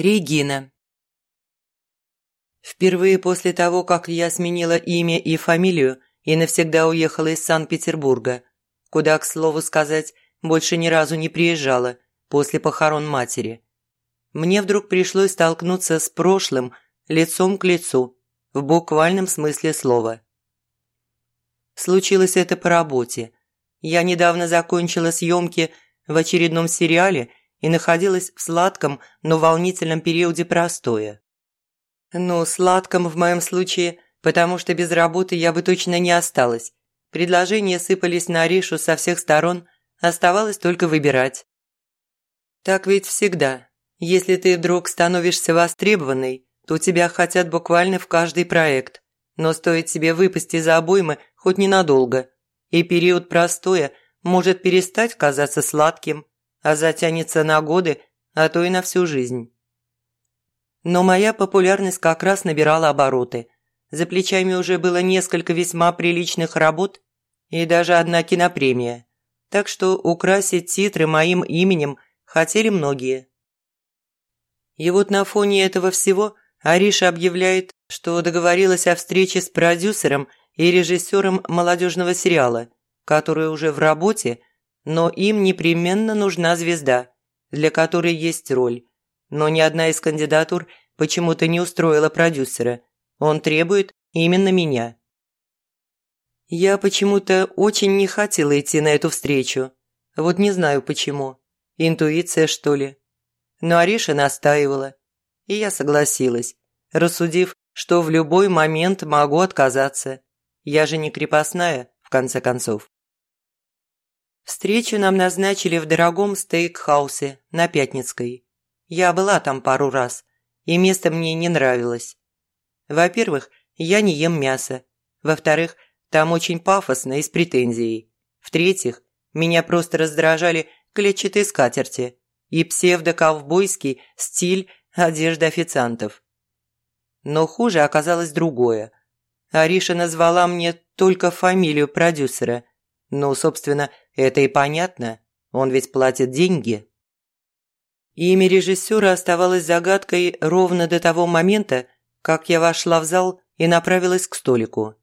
Регина. Впервые после того, как я сменила имя и фамилию и навсегда уехала из Санкт-Петербурга, куда, к слову сказать, больше ни разу не приезжала после похорон матери, мне вдруг пришлось столкнуться с прошлым лицом к лицу, в буквальном смысле слова. Случилось это по работе. Я недавно закончила съемки в очередном сериале и находилась в сладком, но волнительном периоде простоя. Ну, сладком в моем случае, потому что без работы я бы точно не осталась. Предложения сыпались на Аришу со всех сторон, оставалось только выбирать. Так ведь всегда. Если ты вдруг становишься востребованной, то тебя хотят буквально в каждый проект. Но стоит себе выпасть из обоймы хоть ненадолго, и период простоя может перестать казаться сладким, а затянется на годы, а то и на всю жизнь. Но моя популярность как раз набирала обороты. За плечами уже было несколько весьма приличных работ и даже одна кинопремия. Так что украсить титры моим именем хотели многие. И вот на фоне этого всего Ариша объявляет, что договорилась о встрече с продюсером и режиссером молодежного сериала, который уже в работе но им непременно нужна звезда, для которой есть роль. Но ни одна из кандидатур почему-то не устроила продюсера. Он требует именно меня. Я почему-то очень не хотела идти на эту встречу. Вот не знаю почему. Интуиция, что ли. Но Ариша настаивала. И я согласилась, рассудив, что в любой момент могу отказаться. Я же не крепостная, в конце концов. Встречу нам назначили в дорогом стейкхаусе на Пятницкой. Я была там пару раз, и место мне не нравилось. Во-первых, я не ем мясо. Во-вторых, там очень пафосно и с претензией. В-третьих, меня просто раздражали клетчатые скатерти и псевдо-ковбойский стиль одежды официантов. Но хуже оказалось другое. Ариша назвала мне только фамилию продюсера. Ну, собственно, это и понятно, он ведь платит деньги. Имя режиссера оставалось загадкой ровно до того момента, как я вошла в зал и направилась к столику.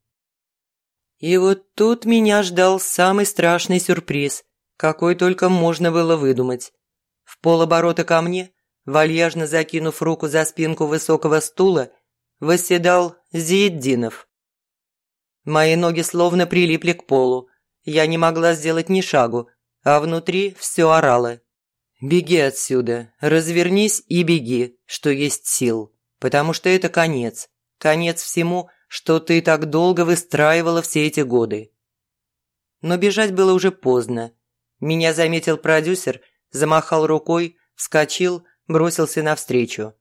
И вот тут меня ждал самый страшный сюрприз, какой только можно было выдумать. В полоборота ко мне, вальяжно закинув руку за спинку высокого стула, восседал Зиеддинов. Мои ноги словно прилипли к полу, я не могла сделать ни шагу, а внутри все орало. «Беги отсюда, развернись и беги, что есть сил, потому что это конец, конец всему, что ты так долго выстраивала все эти годы». Но бежать было уже поздно. Меня заметил продюсер, замахал рукой, вскочил, бросился навстречу.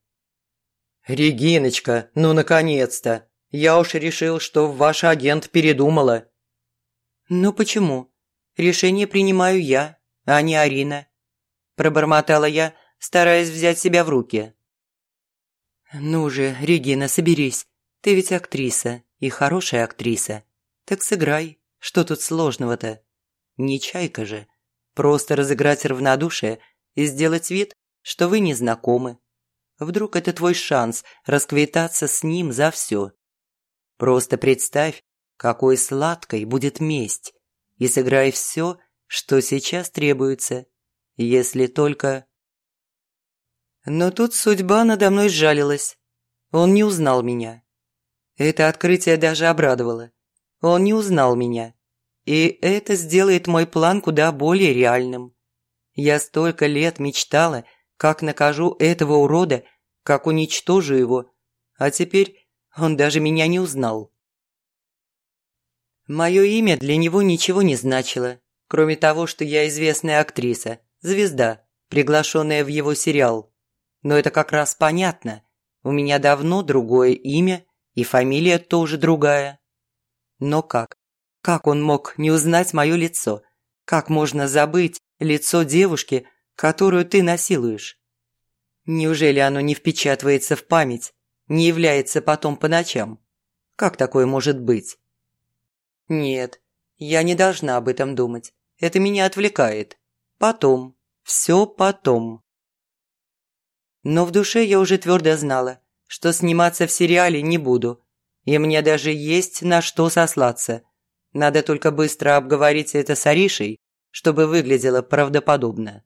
«Региночка, ну наконец-то! Я уж решил, что ваш агент передумала. «Ну почему? Решение принимаю я, а не Арина», – пробормотала я, стараясь взять себя в руки. «Ну же, Регина, соберись. Ты ведь актриса, и хорошая актриса. Так сыграй. Что тут сложного-то? Не чайка же. Просто разыграть равнодушие и сделать вид, что вы не знакомы. Вдруг это твой шанс расквитаться с ним за все. Просто представь, какой сладкой будет месть, и сыграй все, что сейчас требуется, если только... Но тут судьба надо мной сжалилась. Он не узнал меня. Это открытие даже обрадовало. Он не узнал меня. И это сделает мой план куда более реальным. Я столько лет мечтала, как накажу этого урода, как уничтожу его, а теперь он даже меня не узнал. Мое имя для него ничего не значило, кроме того, что я известная актриса, звезда, приглашенная в его сериал. Но это как раз понятно. У меня давно другое имя, и фамилия тоже другая. Но как? Как он мог не узнать мое лицо? Как можно забыть лицо девушки, которую ты насилуешь? Неужели оно не впечатывается в память, не является потом по ночам? Как такое может быть? Нет, я не должна об этом думать. Это меня отвлекает. Потом. Все потом. Но в душе я уже твердо знала, что сниматься в сериале не буду. И мне даже есть на что сослаться. Надо только быстро обговорить это с Аришей, чтобы выглядело правдоподобно.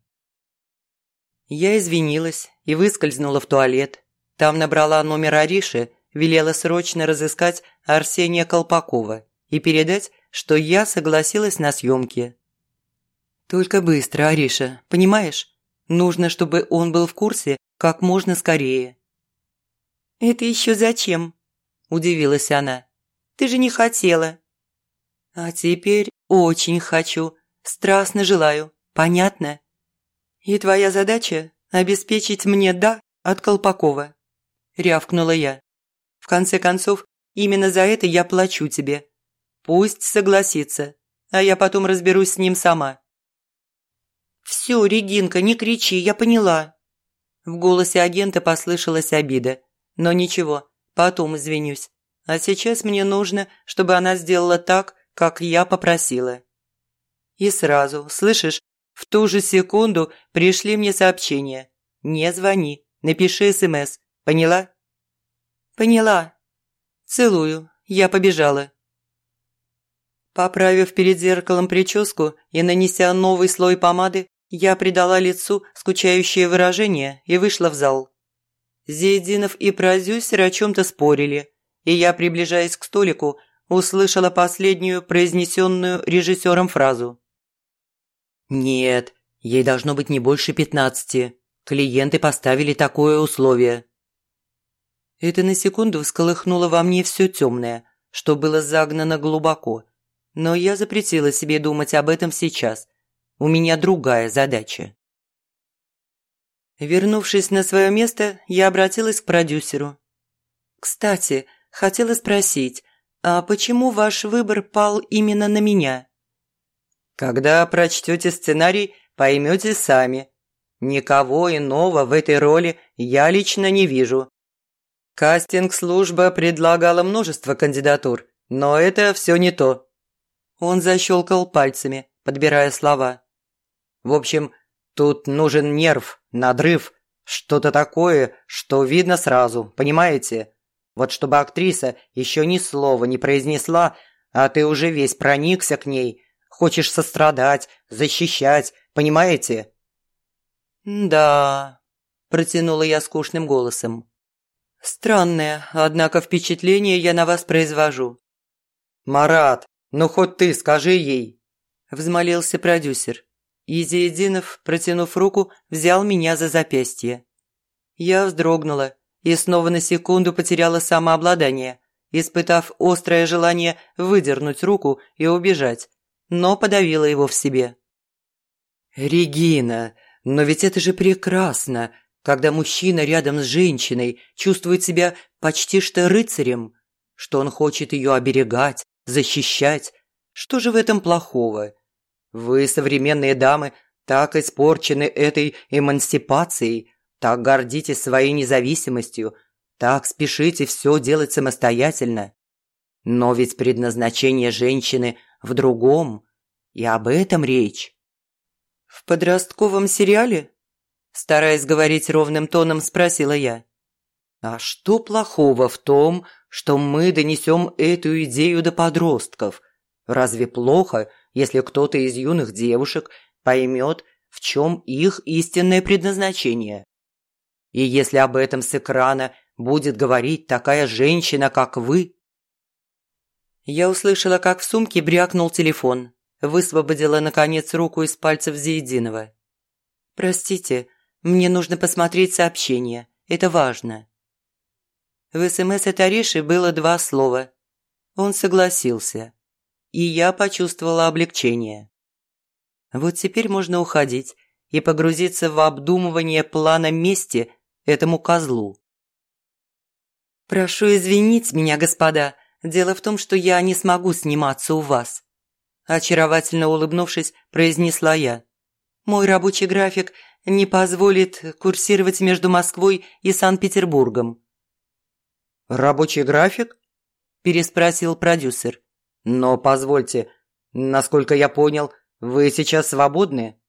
Я извинилась и выскользнула в туалет. Там набрала номер Ариши, велела срочно разыскать Арсения Колпакова и передать, что я согласилась на съемки. «Только быстро, Ариша, понимаешь? Нужно, чтобы он был в курсе как можно скорее». «Это еще зачем?» – удивилась она. «Ты же не хотела». «А теперь очень хочу, страстно желаю, понятно? И твоя задача – обеспечить мне «да» от Колпакова», – рявкнула я. «В конце концов, именно за это я плачу тебе. Пусть согласится, а я потом разберусь с ним сама». «Все, Регинка, не кричи, я поняла». В голосе агента послышалась обида. Но ничего, потом извинюсь. А сейчас мне нужно, чтобы она сделала так, как я попросила. И сразу, слышишь, в ту же секунду пришли мне сообщения. Не звони, напиши СМС. Поняла? Поняла. Целую. Я побежала. Поправив перед зеркалом прическу и нанеся новый слой помады, я придала лицу скучающее выражение и вышла в зал. Зейдинов и Прозюсер о чем-то спорили, и я, приближаясь к столику, услышала последнюю произнесенную режиссером фразу. «Нет, ей должно быть не больше пятнадцати. Клиенты поставили такое условие». Это на секунду всколыхнуло во мне все темное, что было загнано глубоко. Но я запретила себе думать об этом сейчас – у меня другая задача. Вернувшись на свое место, я обратилась к продюсеру. «Кстати, хотела спросить, а почему ваш выбор пал именно на меня?» «Когда прочтете сценарий, поймете сами. Никого иного в этой роли я лично не вижу. Кастинг-служба предлагала множество кандидатур, но это все не то». Он защелкал пальцами, подбирая слова. В общем, тут нужен нерв, надрыв, что-то такое, что видно сразу, понимаете? Вот чтобы актриса еще ни слова не произнесла, а ты уже весь проникся к ней, хочешь сострадать, защищать, понимаете? «Да», – протянула я скучным голосом. «Странное, однако впечатление я на вас произвожу». «Марат, ну хоть ты скажи ей», – взмолился продюсер. Изиединов, протянув руку, взял меня за запястье. Я вздрогнула и снова на секунду потеряла самообладание, испытав острое желание выдернуть руку и убежать, но подавила его в себе. «Регина, но ведь это же прекрасно, когда мужчина рядом с женщиной чувствует себя почти что рыцарем, что он хочет ее оберегать, защищать. Что же в этом плохого?» Вы, современные дамы, так испорчены этой эмансипацией, так гордитесь своей независимостью, так спешите все делать самостоятельно. Но ведь предназначение женщины в другом, и об этом речь. В подростковом сериале? Стараясь говорить ровным тоном, спросила я. А что плохого в том, что мы донесем эту идею до подростков? Разве плохо, если кто-то из юных девушек поймет, в чем их истинное предназначение. И если об этом с экрана будет говорить такая женщина, как вы. Я услышала, как в сумке брякнул телефон, высвободила, наконец, руку из пальцев Зейдинова. «Простите, мне нужно посмотреть сообщение, это важно». В СМС от Ариши было два слова. Он согласился и я почувствовала облегчение. Вот теперь можно уходить и погрузиться в обдумывание плана мести этому козлу. «Прошу извинить меня, господа. Дело в том, что я не смогу сниматься у вас», очаровательно улыбнувшись, произнесла я. «Мой рабочий график не позволит курсировать между Москвой и Санкт-Петербургом». «Рабочий график?» – переспросил продюсер. Но позвольте, насколько я понял, вы сейчас свободны?»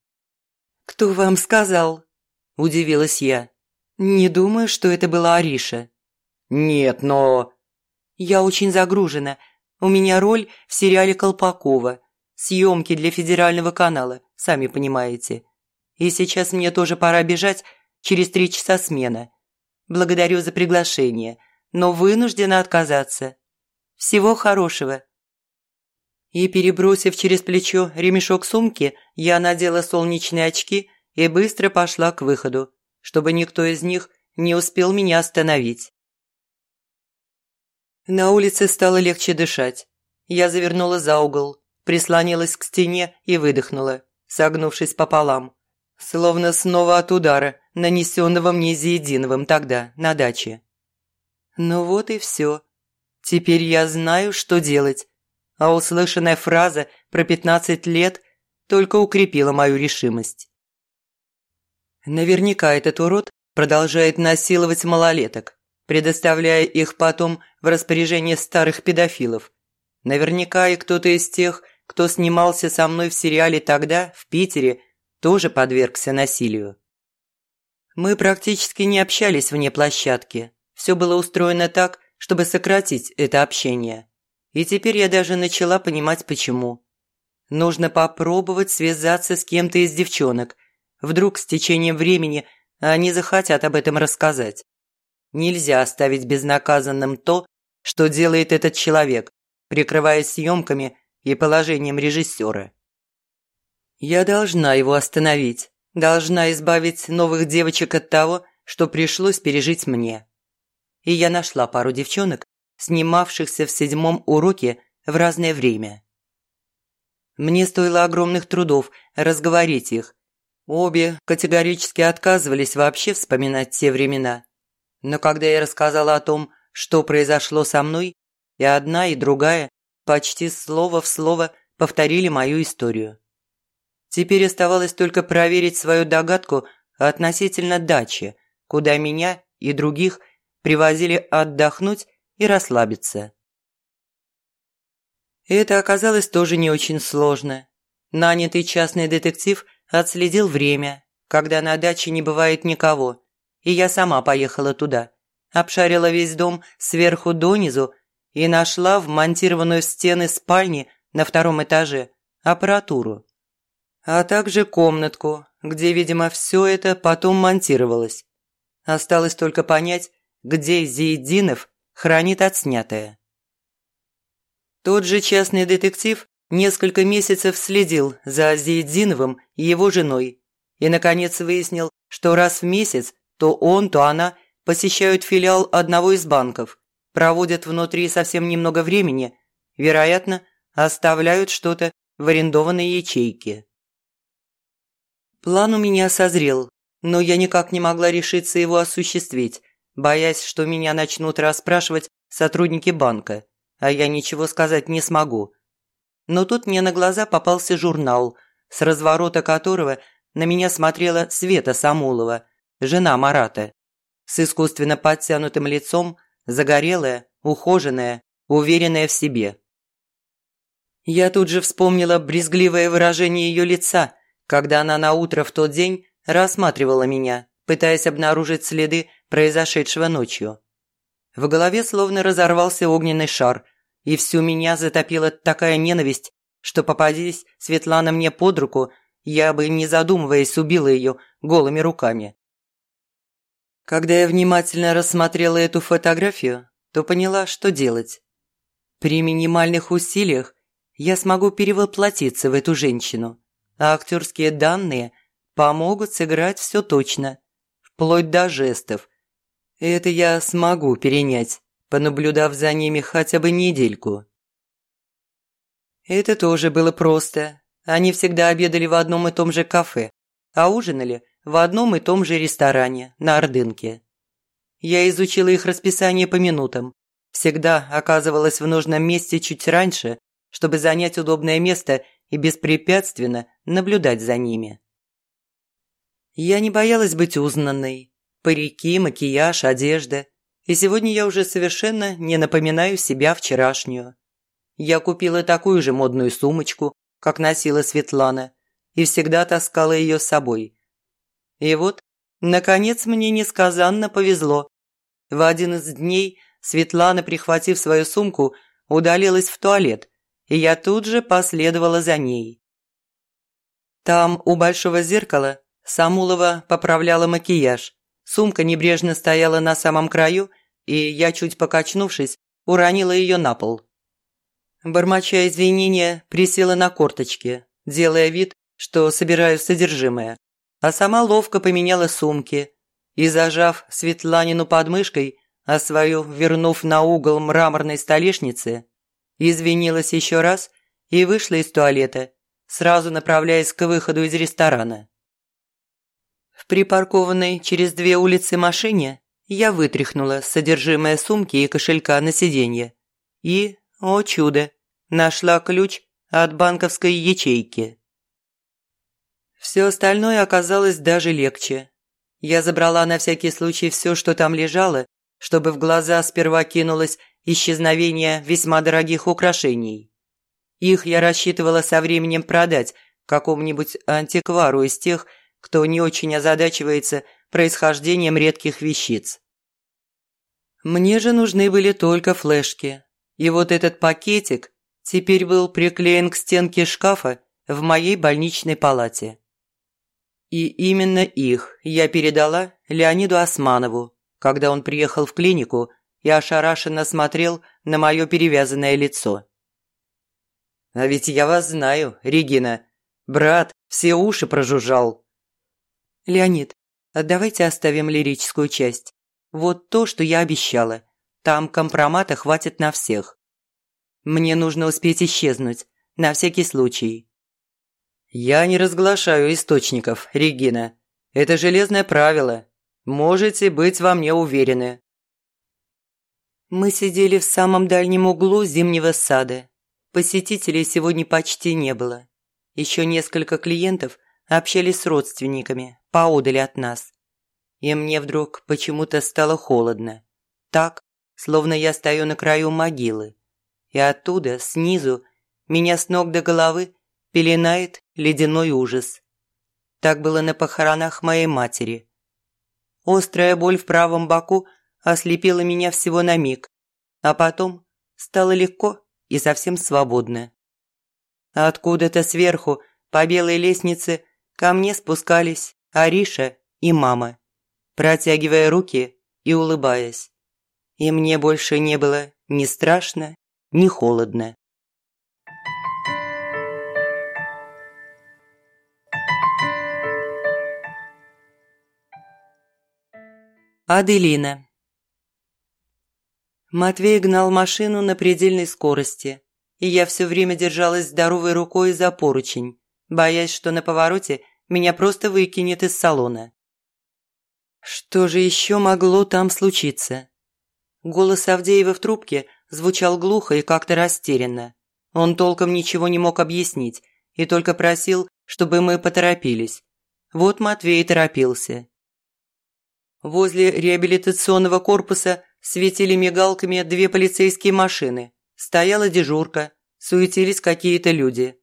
«Кто вам сказал?» – удивилась я. «Не думаю, что это была Ариша». «Нет, но...» «Я очень загружена. У меня роль в сериале Колпакова. Съемки для федерального канала, сами понимаете. И сейчас мне тоже пора бежать, через три часа смена. Благодарю за приглашение, но вынуждена отказаться. Всего хорошего». И, перебросив через плечо ремешок сумки, я надела солнечные очки и быстро пошла к выходу, чтобы никто из них не успел меня остановить. На улице стало легче дышать. Я завернула за угол, прислонилась к стене и выдохнула, согнувшись пополам. Словно снова от удара, нанесенного мне Зиединовым тогда, на даче. Ну вот и все. Теперь я знаю, что делать. А услышанная фраза про пятнадцать лет только укрепила мою решимость. Наверняка этот урод продолжает насиловать малолеток, предоставляя их потом в распоряжение старых педофилов. Наверняка и кто-то из тех, кто снимался со мной в сериале тогда, в Питере, тоже подвергся насилию. Мы практически не общались вне площадки. Все было устроено так, чтобы сократить это общение. И теперь я даже начала понимать, почему. Нужно попробовать связаться с кем-то из девчонок. Вдруг с течением времени они захотят об этом рассказать. Нельзя оставить безнаказанным то, что делает этот человек, прикрываясь съемками и положением режиссера. Я должна его остановить, должна избавить новых девочек от того, что пришлось пережить мне. И я нашла пару девчонок, снимавшихся в седьмом уроке в разное время. Мне стоило огромных трудов разговорить их. Обе категорически отказывались вообще вспоминать те времена. Но когда я рассказала о том, что произошло со мной, и одна, и другая почти слово в слово повторили мою историю. Теперь оставалось только проверить свою догадку относительно дачи, куда меня и других привозили отдохнуть и расслабиться. Это оказалось тоже не очень сложно. Нанятый частный детектив отследил время, когда на даче не бывает никого, и я сама поехала туда. Обшарила весь дом сверху донизу и нашла вмонтированную в стены спальни на втором этаже аппаратуру, а также комнатку, где, видимо, все это потом монтировалось. Осталось только понять, где Зиединов хранит отснятое. Тот же частный детектив несколько месяцев следил за Зиединовым и его женой и, наконец, выяснил, что раз в месяц то он, то она посещают филиал одного из банков, проводят внутри совсем немного времени, вероятно, оставляют что-то в арендованной ячейке. План у меня созрел, но я никак не могла решиться его осуществить, боясь, что меня начнут расспрашивать сотрудники банка, а я ничего сказать не смогу. Но тут мне на глаза попался журнал, с разворота которого на меня смотрела Света Самулова, жена Марата, с искусственно подтянутым лицом, загорелая, ухоженная, уверенная в себе. Я тут же вспомнила брезгливое выражение ее лица, когда она на утро в тот день рассматривала меня, пытаясь обнаружить следы произошедшего ночью. В голове словно разорвался огненный шар, и всю меня затопила такая ненависть, что попадись Светлана мне под руку, я бы, не задумываясь, убила ее голыми руками. Когда я внимательно рассмотрела эту фотографию, то поняла, что делать. При минимальных усилиях я смогу перевоплотиться в эту женщину, а актерские данные помогут сыграть все точно, вплоть до жестов. Это я смогу перенять, понаблюдав за ними хотя бы недельку. Это тоже было просто. Они всегда обедали в одном и том же кафе, а ужинали в одном и том же ресторане на Ордынке. Я изучила их расписание по минутам. Всегда оказывалась в нужном месте чуть раньше, чтобы занять удобное место и беспрепятственно наблюдать за ними. Я не боялась быть узнанной. Парики, макияж, одежда. И сегодня я уже совершенно не напоминаю себя вчерашнюю. Я купила такую же модную сумочку, как носила Светлана, и всегда таскала ее с собой. И вот Наконец мне несказанно повезло. В один из дней Светлана, прихватив свою сумку, удалилась в туалет, и я тут же последовала за ней. Там, у большого зеркала, Самулова поправляла макияж. Сумка небрежно стояла на самом краю, и я, чуть покачнувшись, уронила ее на пол. Бормоча извинения, присела на корточки, делая вид, что собираю содержимое, а сама ловко поменяла сумки и, зажав Светланину подмышкой, а свою вернув на угол мраморной столешницы, извинилась еще раз и вышла из туалета, сразу направляясь к выходу из ресторана. Припаркованной через две улицы машине я вытряхнула содержимое сумки и кошелька на сиденье и, о чудо, нашла ключ от банковской ячейки. Все остальное оказалось даже легче. Я забрала на всякий случай все, что там лежало, чтобы в глаза сперва кинулось исчезновение весьма дорогих украшений. Их я рассчитывала со временем продать какому-нибудь антиквару из тех, кто не очень озадачивается происхождением редких вещиц. Мне же нужны были только флешки. И вот этот пакетик теперь был приклеен к стенке шкафа в моей больничной палате. И именно их я передала Леониду Османову, когда он приехал в клинику и ошарашенно смотрел на мое перевязанное лицо. «А ведь я вас знаю, Регина. Брат все уши прожужжал». «Леонид, давайте оставим лирическую часть. Вот то, что я обещала. Там компромата хватит на всех. Мне нужно успеть исчезнуть, на всякий случай». «Я не разглашаю источников, Регина. Это железное правило. Можете быть во мне уверены». Мы сидели в самом дальнем углу зимнего сада. Посетителей сегодня почти не было. Еще несколько клиентов общались с родственниками поодали от нас. И мне вдруг почему-то стало холодно. Так, словно я стою на краю могилы. И оттуда, снизу, меня с ног до головы пеленает ледяной ужас. Так было на похоронах моей матери. Острая боль в правом боку ослепила меня всего на миг, а потом стало легко и совсем свободно. Откуда-то сверху, по белой лестнице, ко мне спускались Ариша и мама, протягивая руки и улыбаясь. И мне больше не было ни страшно, ни холодно. Аделина Матвей гнал машину на предельной скорости, и я все время держалась здоровой рукой за поручень, боясь, что на повороте меня просто выкинет из салона. Что же еще могло там случиться? Голос Авдеева в трубке звучал глухо и как-то растерянно. Он толком ничего не мог объяснить и только просил, чтобы мы поторопились. Вот Матвей торопился. Возле реабилитационного корпуса светили мигалками две полицейские машины. Стояла дежурка, суетились какие-то люди.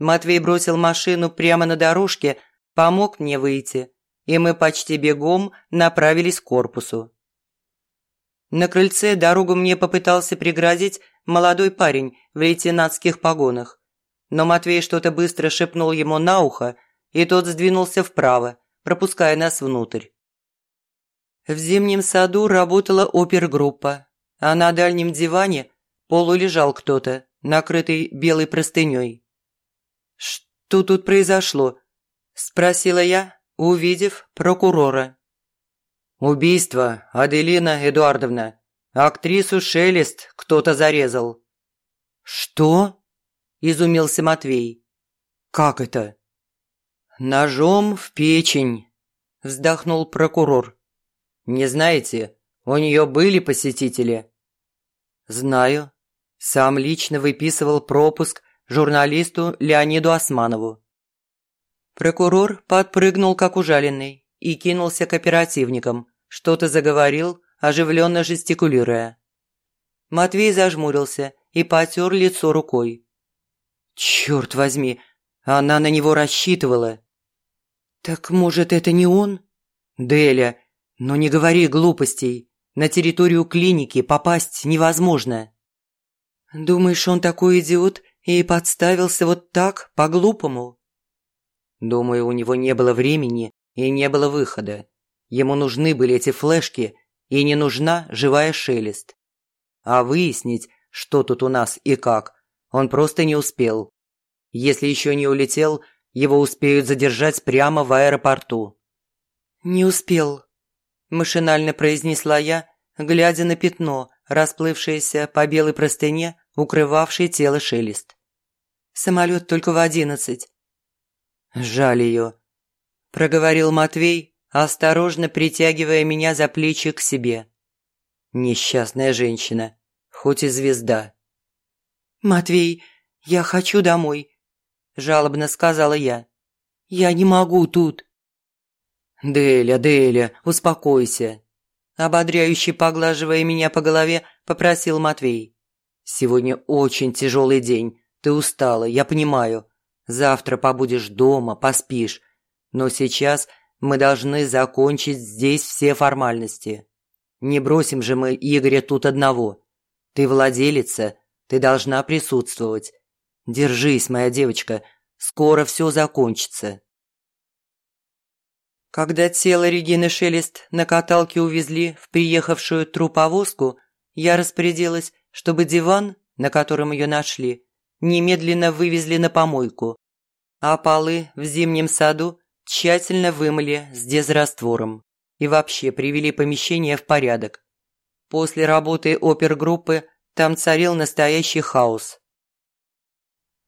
Матвей бросил машину прямо на дорожке, помог мне выйти, и мы почти бегом направились к корпусу. На крыльце дорогу мне попытался преградить молодой парень в лейтенантских погонах. Но Матвей что-то быстро шепнул ему на ухо, и тот сдвинулся вправо, пропуская нас внутрь. В зимнем саду работала опергруппа, а на дальнем диване полулежал кто-то, накрытый белой простыней. «Что тут произошло?» – спросила я, увидев прокурора. «Убийство, Аделина Эдуардовна. Актрису Шелест кто-то зарезал». «Что?» – изумился Матвей. «Как это?» «Ножом в печень», – вздохнул прокурор. «Не знаете, у нее были посетители?» «Знаю. Сам лично выписывал пропуск журналисту Леониду Османову. Прокурор подпрыгнул как ужаленный и кинулся к оперативникам, что-то заговорил, оживленно жестикулируя. Матвей зажмурился и потер лицо рукой. «Черт возьми, она на него рассчитывала!» «Так, может, это не он?» «Деля, ну не говори глупостей. На территорию клиники попасть невозможно». «Думаешь, он такой идиот и подставился вот так, по-глупому?» «Думаю, у него не было времени и не было выхода. Ему нужны были эти флешки, и не нужна живая шелест. А выяснить, что тут у нас и как, он просто не успел. Если еще не улетел, его успеют задержать прямо в аэропорту». «Не успел», – машинально произнесла я, глядя на пятно, расплывшееся по белой простыне, укрывавшей тело шелест. «Самолет только в одиннадцать». «Жаль ее», – проговорил Матвей, осторожно притягивая меня за плечи к себе. «Несчастная женщина, хоть и звезда». «Матвей, я хочу домой», – жалобно сказала я. «Я не могу тут». «Деля, Деля, успокойся», – ободряюще поглаживая меня по голове, попросил Матвей. «Сегодня очень тяжелый день, ты устала, я понимаю. Завтра побудешь дома, поспишь. Но сейчас мы должны закончить здесь все формальности. Не бросим же мы Игоря тут одного. Ты владелица, ты должна присутствовать. Держись, моя девочка, скоро все закончится». Когда тело Регины Шелест на каталке увезли в приехавшую труповозку, я распорядилась, чтобы диван, на котором ее нашли, немедленно вывезли на помойку, а полы в зимнем саду тщательно вымыли с дезраствором и вообще привели помещение в порядок. После работы опергруппы там царил настоящий хаос.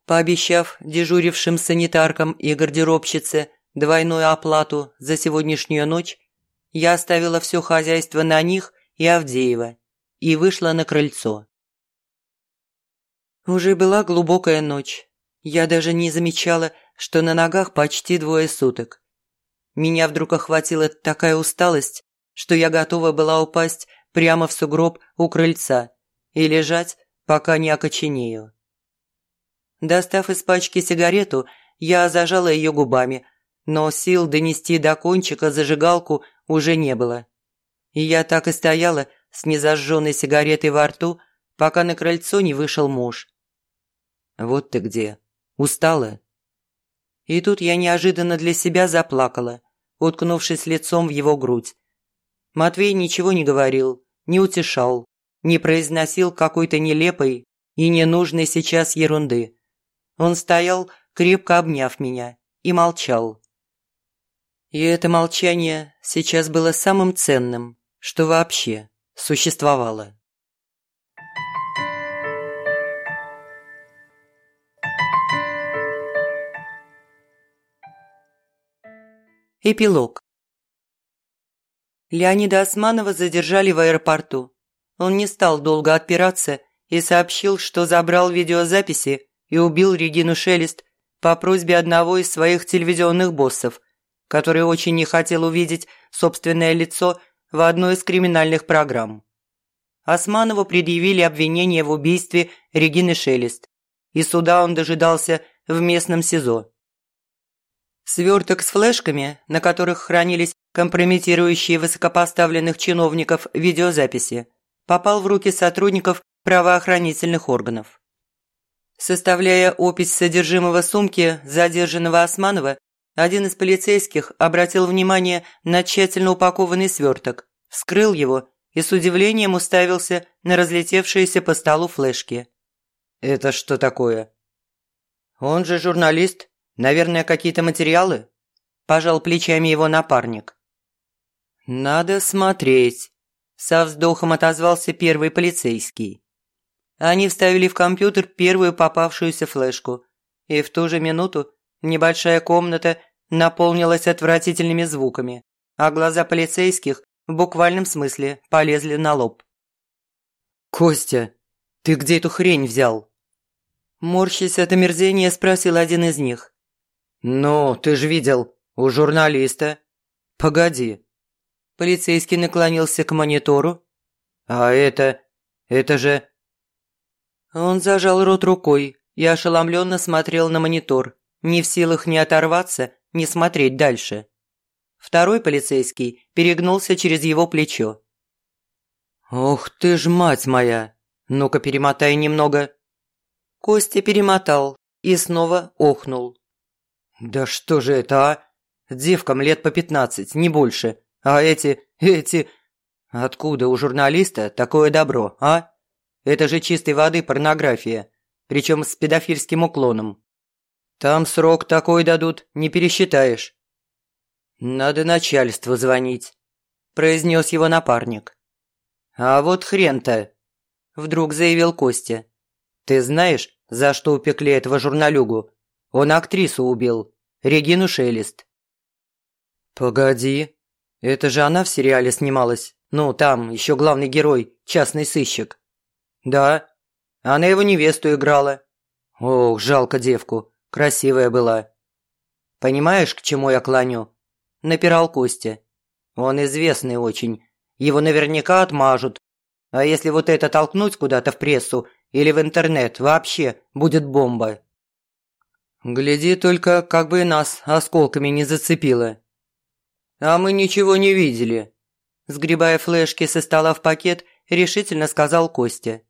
Пообещав дежурившим санитаркам и гардеробщице двойную оплату за сегодняшнюю ночь, я оставила все хозяйство на них и Авдеева и вышла на крыльцо. Уже была глубокая ночь. Я даже не замечала, что на ногах почти двое суток. Меня вдруг охватила такая усталость, что я готова была упасть прямо в сугроб у крыльца и лежать, пока не окоченею. Достав из пачки сигарету, я зажала ее губами, но сил донести до кончика зажигалку уже не было. И я так и стояла с незажженной сигаретой во рту, пока на крыльцо не вышел муж. «Вот ты где. Устала?» И тут я неожиданно для себя заплакала, уткнувшись лицом в его грудь. Матвей ничего не говорил, не утешал, не произносил какой-то нелепой и ненужной сейчас ерунды. Он стоял, крепко обняв меня, и молчал. И это молчание сейчас было самым ценным, что вообще существовало. Эпилог. Леонида Османова задержали в аэропорту. Он не стал долго отпираться и сообщил, что забрал видеозаписи и убил Регину Шелест по просьбе одного из своих телевизионных боссов – который очень не хотел увидеть собственное лицо в одной из криминальных программ. Османову предъявили обвинение в убийстве Регины Шелест, и суда он дожидался в местном СИЗО. Сверток с флешками, на которых хранились компрометирующие высокопоставленных чиновников видеозаписи, попал в руки сотрудников правоохранительных органов. Составляя опись содержимого сумки задержанного Османова, один из полицейских обратил внимание на тщательно упакованный сверток, вскрыл его и с удивлением уставился на разлетевшиеся по столу флешки. «Это что такое?» «Он же журналист. Наверное, какие-то материалы?» Пожал плечами его напарник. «Надо смотреть», – со вздохом отозвался первый полицейский. Они вставили в компьютер первую попавшуюся флешку, и в ту же минуту Небольшая комната наполнилась отвратительными звуками, а глаза полицейских в буквальном смысле полезли на лоб. «Костя, ты где эту хрень взял?» Морщись от омерзения, спросил один из них. «Ну, ты же видел, у журналиста». «Погоди». Полицейский наклонился к монитору. «А это... это же...» Он зажал рот рукой и ошеломленно смотрел на монитор, не в силах ни оторваться, ни смотреть дальше. Второй полицейский перегнулся через его плечо. «Ох ты ж, мать моя! Ну-ка перемотай немного!» Костя перемотал и снова охнул. «Да что же это, а? Девкам лет по пятнадцать, не больше. А эти, эти... Откуда у журналиста такое добро, а? Это же чистой воды порнография, причем с педофильским уклоном. Там срок такой дадут, не пересчитаешь». «Надо начальству звонить», – произнес его напарник. «А вот хрен-то», – вдруг заявил Костя. «Ты знаешь, за что упекли этого журналюгу? Он актрису убил, Регину Шелест». «Погоди, это же она в сериале снималась. Ну, там еще главный герой, частный сыщик». «Да, она его невесту играла». «Ох, жалко девку, красивая была». «Понимаешь, к чему я клоню?» – напирал Костя. «Он известный очень, его наверняка отмажут. А если вот это толкнуть куда-то в прессу или в интернет, вообще будет бомба». «Гляди только, как бы нас осколками не зацепило», «А мы ничего не видели», – сгребая флешки со стола в пакет, решительно сказал Костя.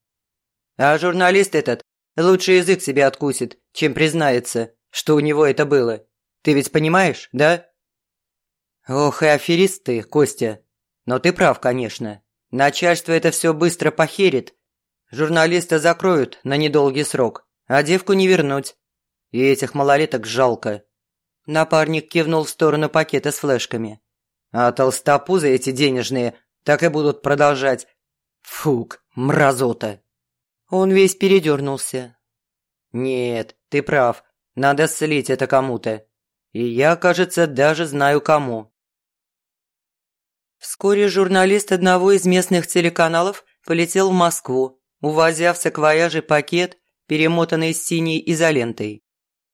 «А журналист этот лучше язык себе откусит, чем признается, что у него это было. Ты ведь понимаешь, да?» «Ох и аферист ты, Костя. Но ты прав, конечно. Начальство это все быстро похерит. Журналиста закроют на недолгий срок, а девку не вернуть. И этих малолеток жалко». Напарник кивнул в сторону пакета с флешками. А толстопузы эти денежные так и будут продолжать. Фук, мразота. Он весь передернулся. Нет, ты прав. Надо слить это кому-то. И я, кажется, даже знаю кому. Вскоре журналист одного из местных телеканалов полетел в Москву, увозя в саквояже пакет, перемотанный синей изолентой.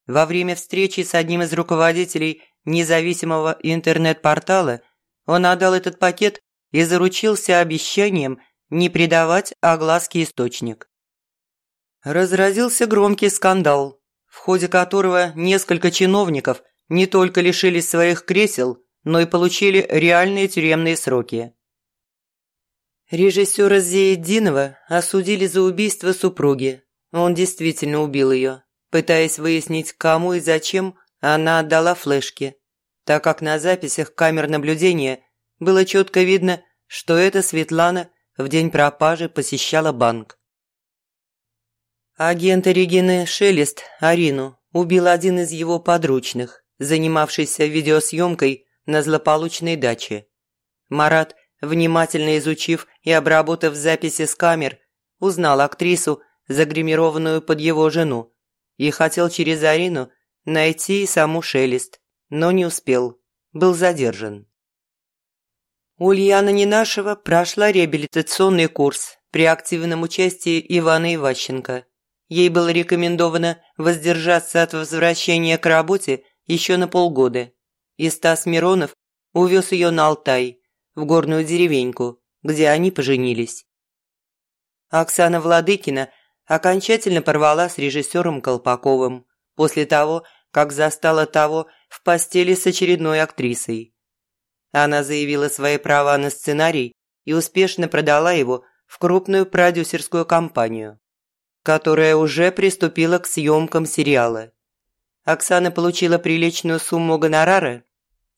Во время встречи с одним из руководителей независимого интернет-портала он отдал этот пакет и заручился обещанием не предавать огласке источник. Разразился громкий скандал, в ходе которого несколько чиновников не только лишились своих кресел, но и получили реальные тюремные сроки. Режиссера Зееддинова осудили за убийство супруги. Он действительно убил ее, пытаясь выяснить, кому и зачем она отдала флешки так как на записях камер наблюдения было четко видно, что эта Светлана в день пропажи посещала банк. Агента Регины Шелест, Арину, убил один из его подручных, занимавшийся видеосъемкой на злополучной даче. Марат, внимательно изучив и обработав записи с камер, узнал актрису, загримированную под его жену, и хотел через Арину найти саму Шелест но не успел, был задержан. Ульяна Нинашева прошла реабилитационный курс при активном участии Ивана Иващенко. Ей было рекомендовано воздержаться от возвращения к работе еще на полгода. И Стас Миронов увез ее на Алтай, в горную деревеньку, где они поженились. Оксана Владыкина окончательно порвала с режиссером Колпаковым после того, как застала того в постели с очередной актрисой. Она заявила свои права на сценарий и успешно продала его в крупную продюсерскую компанию, которая уже приступила к съемкам сериала. Оксана получила приличную сумму гонорара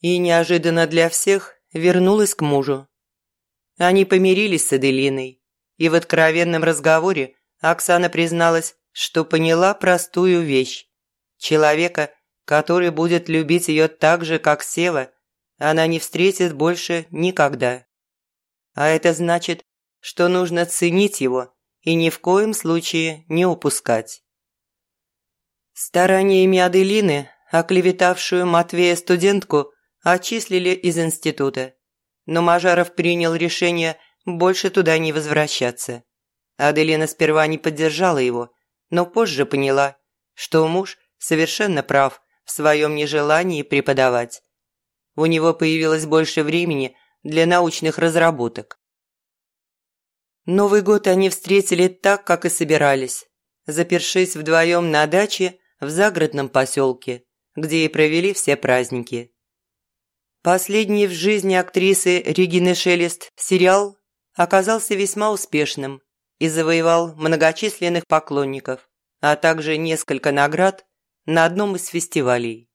и неожиданно для всех вернулась к мужу. Они помирились с Аделиной, и в откровенном разговоре Оксана призналась, что поняла простую вещь. Человека, который будет любить ее так же, как Сева, она не встретит больше никогда. А это значит, что нужно ценить его и ни в коем случае не упускать. Стараниями Аделины, оклеветавшую Матвея студентку, отчислили из института. Но Мажаров принял решение больше туда не возвращаться. Аделина сперва не поддержала его, но позже поняла, что муж совершенно прав в своем нежелании преподавать. У него появилось больше времени для научных разработок. Новый год они встретили так, как и собирались, запершись вдвоем на даче в загородном поселке, где и провели все праздники. Последний в жизни актрисы Регины Шелест сериал оказался весьма успешным и завоевал многочисленных поклонников, а также несколько наград на одном из фестивалей.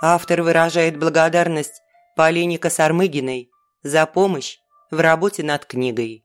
Автор выражает благодарность Полине Косармыгиной за помощь в работе над книгой.